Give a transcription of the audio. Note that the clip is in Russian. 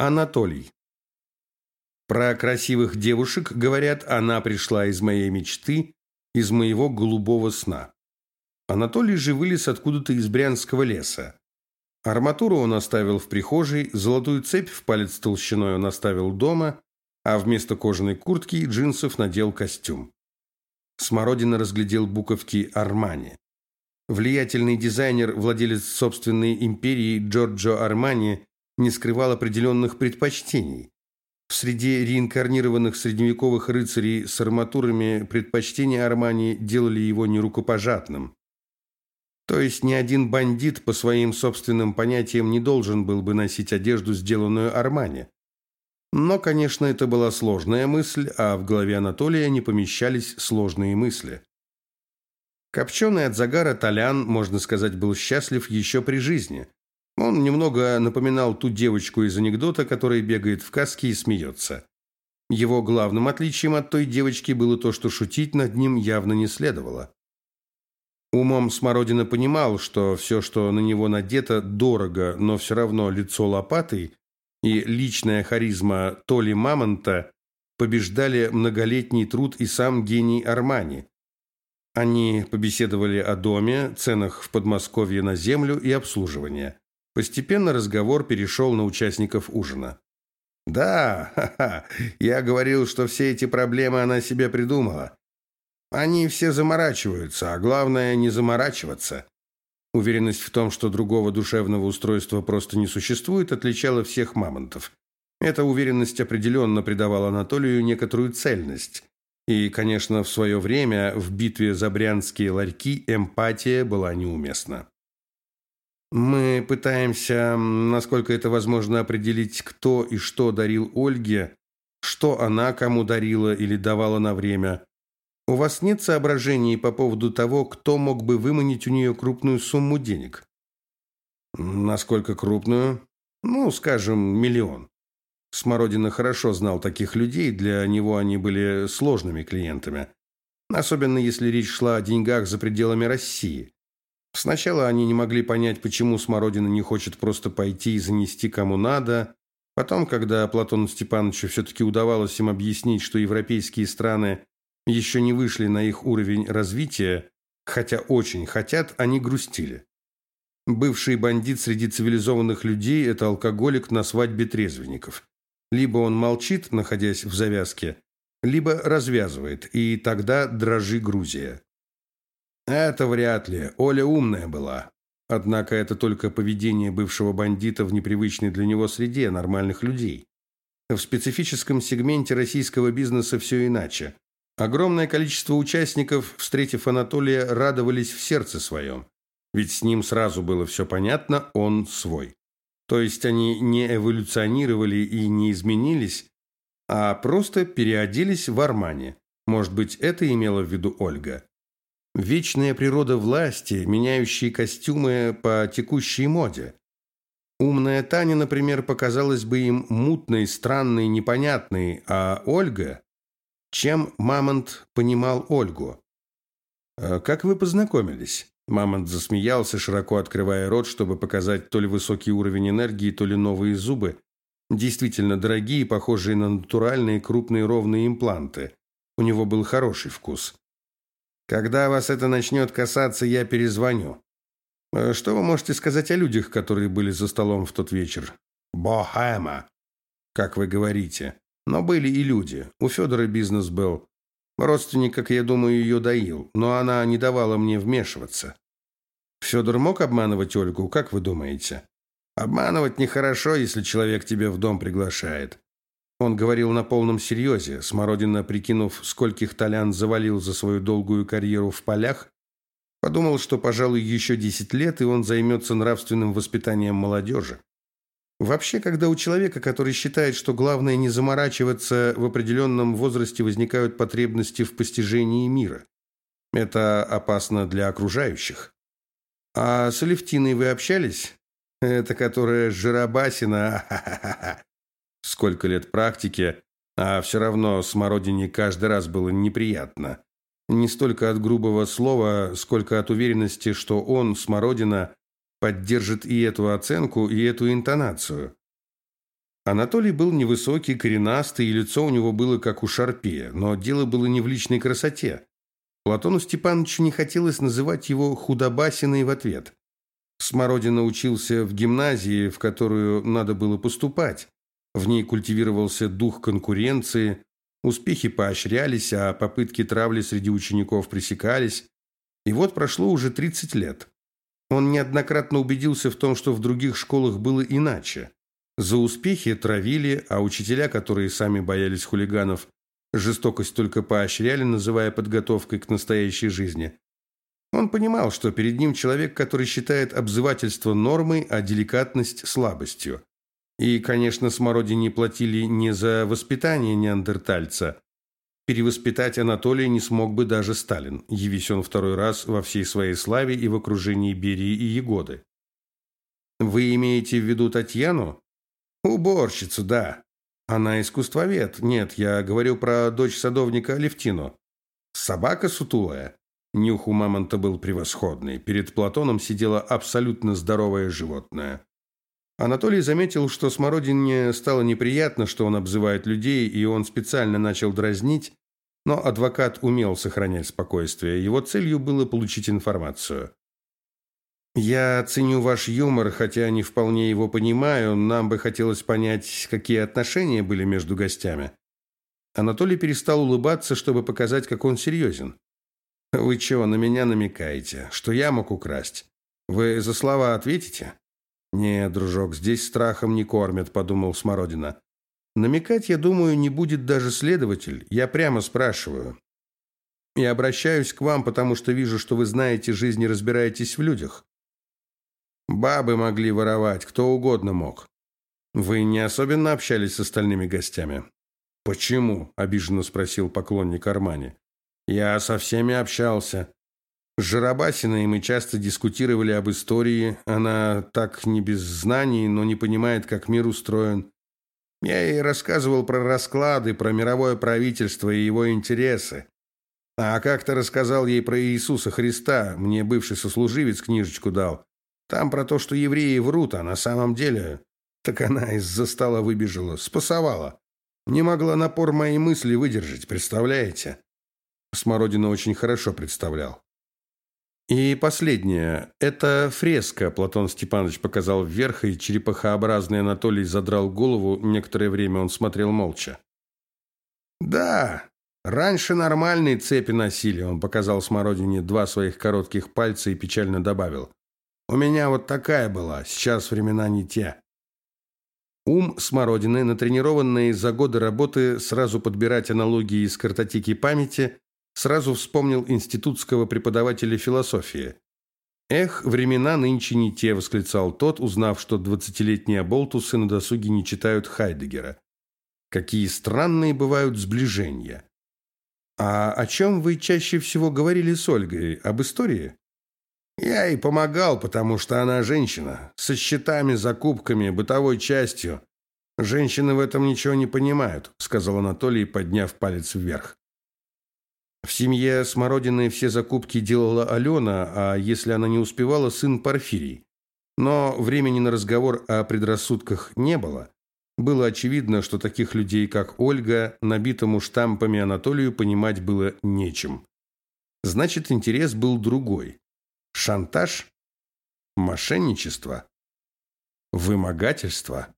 Анатолий. Про красивых девушек, говорят, она пришла из моей мечты, из моего голубого сна. Анатолий же вылез откуда-то из Брянского леса. Арматуру он оставил в прихожей, золотую цепь в палец толщиной он оставил дома, а вместо кожаной куртки и джинсов надел костюм. Смородина разглядел буковки «Армани». Влиятельный дизайнер, владелец собственной империи Джорджо Армани, не скрывал определенных предпочтений. В среде реинкарнированных средневековых рыцарей с арматурами предпочтения Армани делали его нерукопожатным. То есть ни один бандит по своим собственным понятиям не должен был бы носить одежду, сделанную Армани. Но, конечно, это была сложная мысль, а в голове Анатолия не помещались сложные мысли. Копченый от загара Толян, можно сказать, был счастлив еще при жизни. Он немного напоминал ту девочку из анекдота, которая бегает в каске и смеется. Его главным отличием от той девочки было то, что шутить над ним явно не следовало. Умом Смородина понимал, что все, что на него надето, дорого, но все равно лицо лопатой и личная харизма Толи Мамонта побеждали многолетний труд и сам гений Армани. Они побеседовали о доме, ценах в Подмосковье на землю и обслуживание. Постепенно разговор перешел на участников ужина. «Да, ха-ха, я говорил, что все эти проблемы она себе придумала. Они все заморачиваются, а главное не заморачиваться». Уверенность в том, что другого душевного устройства просто не существует, отличала всех мамонтов. Эта уверенность определенно придавала Анатолию некоторую цельность. И, конечно, в свое время в битве за брянские ларьки эмпатия была неуместна. Мы пытаемся, насколько это возможно, определить, кто и что дарил Ольге, что она кому дарила или давала на время. У вас нет соображений по поводу того, кто мог бы выманить у нее крупную сумму денег? Насколько крупную? Ну, скажем, миллион. Смородина хорошо знал таких людей, для него они были сложными клиентами. Особенно если речь шла о деньгах за пределами России. Сначала они не могли понять, почему Смородина не хочет просто пойти и занести кому надо. Потом, когда Платону Степановичу все-таки удавалось им объяснить, что европейские страны еще не вышли на их уровень развития, хотя очень хотят, они грустили. Бывший бандит среди цивилизованных людей – это алкоголик на свадьбе трезвенников. Либо он молчит, находясь в завязке, либо развязывает, и тогда дрожи Грузия. Это вряд ли. Оля умная была. Однако это только поведение бывшего бандита в непривычной для него среде нормальных людей. В специфическом сегменте российского бизнеса все иначе. Огромное количество участников, встретив Анатолия, радовались в сердце своем. Ведь с ним сразу было все понятно, он свой. То есть они не эволюционировали и не изменились, а просто переоделись в Армани. Может быть, это имела в виду Ольга. Вечная природа власти, меняющие костюмы по текущей моде. Умная Таня, например, показалась бы им мутной, странной, непонятной, а Ольга... Чем Мамонт понимал Ольгу? «А «Как вы познакомились?» Мамонт засмеялся, широко открывая рот, чтобы показать то ли высокий уровень энергии, то ли новые зубы. Действительно дорогие, похожие на натуральные крупные ровные импланты. У него был хороший вкус. Когда вас это начнет касаться, я перезвоню. Э, что вы можете сказать о людях, которые были за столом в тот вечер? Бохема, как вы говорите. Но были и люди. У Федора бизнес был. Родственник, как я думаю, ее доил, но она не давала мне вмешиваться. Федор мог обманывать Ольгу, как вы думаете? Обманывать нехорошо, если человек тебя в дом приглашает. Он говорил на полном серьезе. Смородина, прикинув, скольких Толян завалил за свою долгую карьеру в полях, подумал, что, пожалуй, еще 10 лет, и он займется нравственным воспитанием молодежи. Вообще, когда у человека, который считает, что главное не заморачиваться, в определенном возрасте возникают потребности в постижении мира. Это опасно для окружающих. А с Алевтиной вы общались? Это которая Жиробасина. Сколько лет практики, а все равно смородине каждый раз было неприятно. Не столько от грубого слова, сколько от уверенности, что он, смородина, поддержит и эту оценку, и эту интонацию. Анатолий был невысокий, коренастый, и лицо у него было как у шарпея, но дело было не в личной красоте. Платону Степановичу не хотелось называть его худобасиной в ответ. Смородина учился в гимназии, в которую надо было поступать. В ней культивировался дух конкуренции, успехи поощрялись, а попытки травли среди учеников пресекались. И вот прошло уже 30 лет. Он неоднократно убедился в том, что в других школах было иначе. За успехи травили, а учителя, которые сами боялись хулиганов, жестокость только поощряли, называя подготовкой к настоящей жизни. Он понимал, что перед ним человек, который считает обзывательство нормой, а деликатность слабостью. И, конечно, Смородине платили не за воспитание неандертальца. Перевоспитать Анатолия не смог бы даже Сталин, явись он второй раз во всей своей славе и в окружении Берии и Егоды. «Вы имеете в виду Татьяну?» Уборщицу, да. Она искусствовед. Нет, я говорю про дочь садовника Алевтину. Собака сутулая. Нюх у мамонта был превосходный. Перед Платоном сидело абсолютно здоровое животное. Анатолий заметил, что Смородине стало неприятно, что он обзывает людей, и он специально начал дразнить, но адвокат умел сохранять спокойствие. Его целью было получить информацию. Я ценю ваш юмор, хотя не вполне его понимаю. Нам бы хотелось понять, какие отношения были между гостями. Анатолий перестал улыбаться, чтобы показать, как он серьезен. Вы чего на меня намекаете? Что я мог украсть? Вы за слова ответите? Не, дружок, здесь страхом не кормят, подумал Смородина. Намекать, я думаю, не будет даже следователь. Я прямо спрашиваю. И обращаюсь к вам, потому что вижу, что вы знаете жизнь и разбираетесь в людях. Бабы могли воровать, кто угодно мог. Вы не особенно общались с остальными гостями? Почему? обиженно спросил поклонник Армани. Я со всеми общался. С Жарабасиной мы часто дискутировали об истории. Она так не без знаний, но не понимает, как мир устроен. Я ей рассказывал про расклады, про мировое правительство и его интересы. А как-то рассказал ей про Иисуса Христа. Мне бывший сослуживец книжечку дал. Там про то, что евреи врут, а на самом деле... Так она из-за стола выбежала, спасовала. Не могла напор моей мысли выдержать, представляете? Смородина очень хорошо представлял. И последнее. Это фреска, Платон Степанович показал вверх, и черепахообразный Анатолий задрал голову. Некоторое время он смотрел молча. «Да, раньше нормальные цепи носили», он показал Смородине два своих коротких пальца и печально добавил. У меня вот такая была, сейчас времена не те. Ум смородины, натренированный за годы работы сразу подбирать аналогии из картотеки памяти, сразу вспомнил институтского преподавателя философии. «Эх, времена нынче не те», – восклицал тот, узнав, что двадцатилетние болтусы на досуге не читают Хайдегера. «Какие странные бывают сближения». «А о чем вы чаще всего говорили с Ольгой? Об истории?» Я ей помогал, потому что она женщина, со счетами, закупками, бытовой частью. Женщины в этом ничего не понимают, сказал Анатолий, подняв палец вверх. В семье Смородиной все закупки делала Алена, а если она не успевала, сын Порфирий. Но времени на разговор о предрассудках не было. Было очевидно, что таких людей, как Ольга, набитому штампами Анатолию понимать было нечем. Значит, интерес был другой. Шантаж? Мошенничество? Вымогательство?